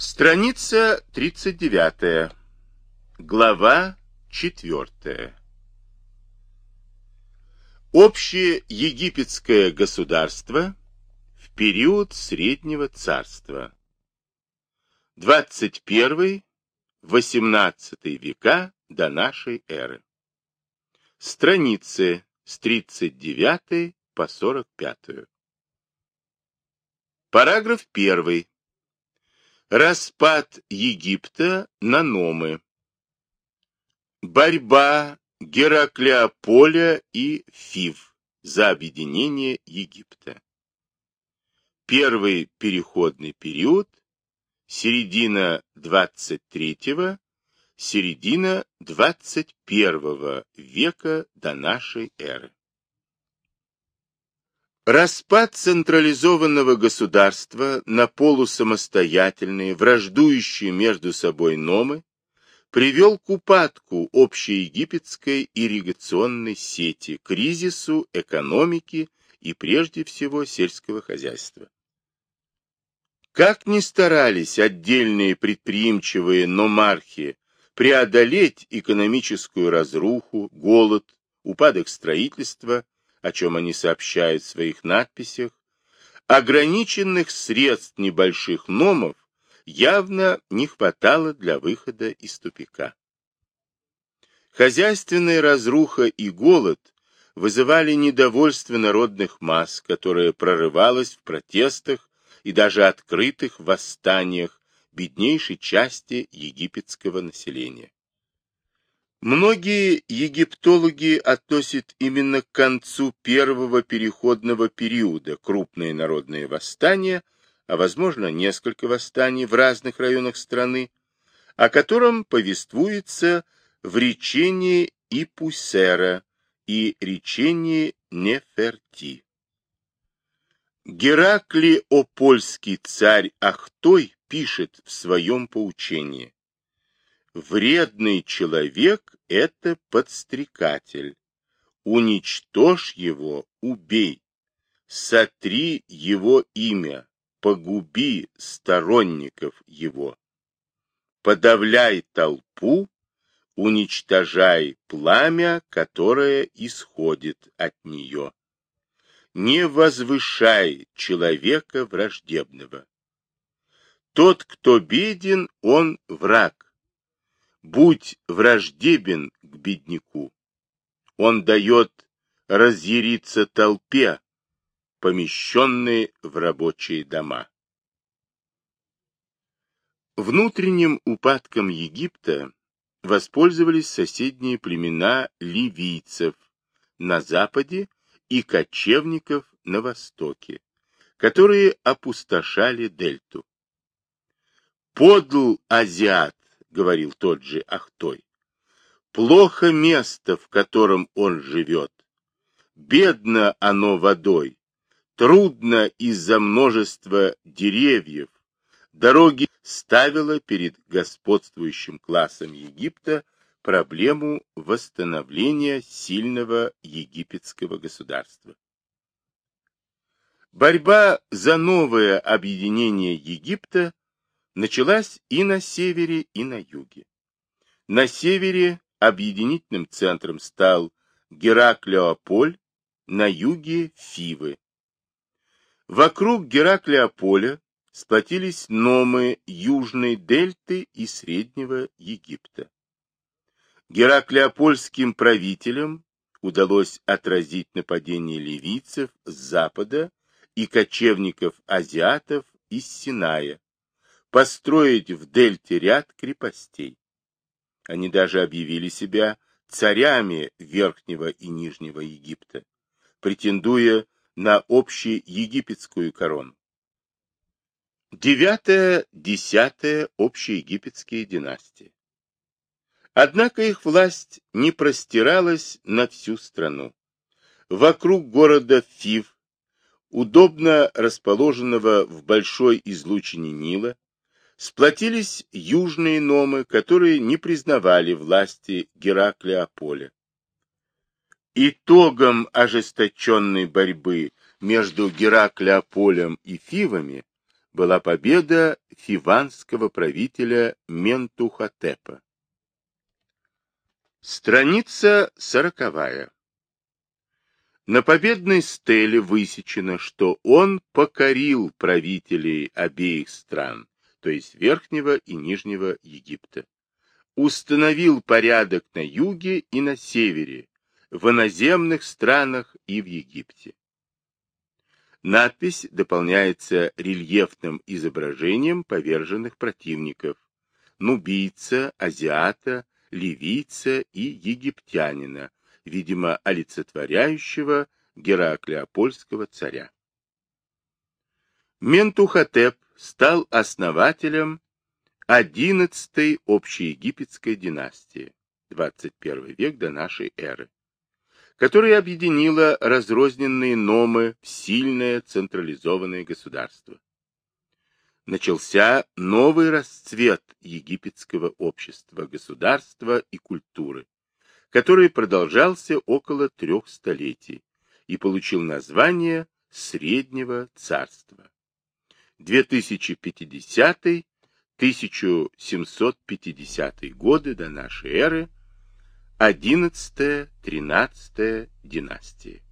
Страница 39. Глава 4. Общее египетское государство в период Среднего Царства. 21-18 века до нашей эры. Страницы с 39 по 45. Параграф 1. Распад Египта на Номы. Борьба Гераклеополя и Фив за объединение Египта. Первый переходный период, середина 23-го, середина 21 века до нашей эры. Распад централизованного государства на полусамостоятельные, враждующие между собой номы привел к упадку общеегипетской ирригационной сети, кризису экономики и прежде всего сельского хозяйства. Как ни старались отдельные предприимчивые номархи преодолеть экономическую разруху, голод, упадок строительства, о чем они сообщают в своих надписях, ограниченных средств небольших номов явно не хватало для выхода из тупика. Хозяйственная разруха и голод вызывали недовольство народных масс, которое прорывалось в протестах и даже открытых восстаниях беднейшей части египетского населения. Многие египтологи относят именно к концу первого переходного периода крупные народные восстания, а возможно несколько восстаний в разных районах страны, о котором повествуется в речении Ипусера и речении Неферти. Геракли Опольский царь Ахтой пишет в своем поучении Вредный человек — это подстрекатель. Уничтожь его, убей. Сотри его имя, погуби сторонников его. Подавляй толпу, уничтожай пламя, которое исходит от нее. Не возвышай человека враждебного. Тот, кто беден, он враг будь враждебен к бедняку. Он дает разъяриться толпе, помещенной в рабочие дома. Внутренним упадком Египта воспользовались соседние племена ливийцев на западе и кочевников на востоке, которые опустошали дельту. Подл азиат — говорил тот же Ахтой. Плохо место, в котором он живет. Бедно оно водой. Трудно из-за множества деревьев. Дороги ставила перед господствующим классом Египта проблему восстановления сильного египетского государства. Борьба за новое объединение Египта началась и на севере, и на юге. На севере объединительным центром стал Гераклеополь, на юге – Фивы. Вокруг Гераклеополя сплотились номы Южной Дельты и Среднего Египта. Гераклеопольским правителям удалось отразить нападение ливийцев с запада и кочевников-азиатов из Синая, построить в дельте ряд крепостей. Они даже объявили себя царями Верхнего и Нижнего Египта, претендуя на общеегипетскую корону. Девятая-десятая общеегипетские династии. Однако их власть не простиралась на всю страну. Вокруг города Фив, удобно расположенного в большой излучине Нила, сплотились южные номы, которые не признавали власти Гераклеополя. Итогом ожесточенной борьбы между Гераклеополем и Фивами была победа фиванского правителя Ментухотепа. Страница сороковая. На победной стеле высечено, что он покорил правителей обеих стран, то есть Верхнего и Нижнего Египта, установил порядок на юге и на севере, в иноземных странах и в Египте. Надпись дополняется рельефным изображением поверженных противников, нубийца, азиата, ливийца и египтянина, видимо, олицетворяющего Гераклеопольского царя. Ментухотеп стал основателем XI общеегипетской династии, 21 век до нашей эры, которая объединила разрозненные номы в сильное централизованное государство. Начался новый расцвет египетского общества, государства и культуры, который продолжался около трех столетий и получил название Среднего Царства. 2050-1750 годы до нашей эры, 11-13 династии.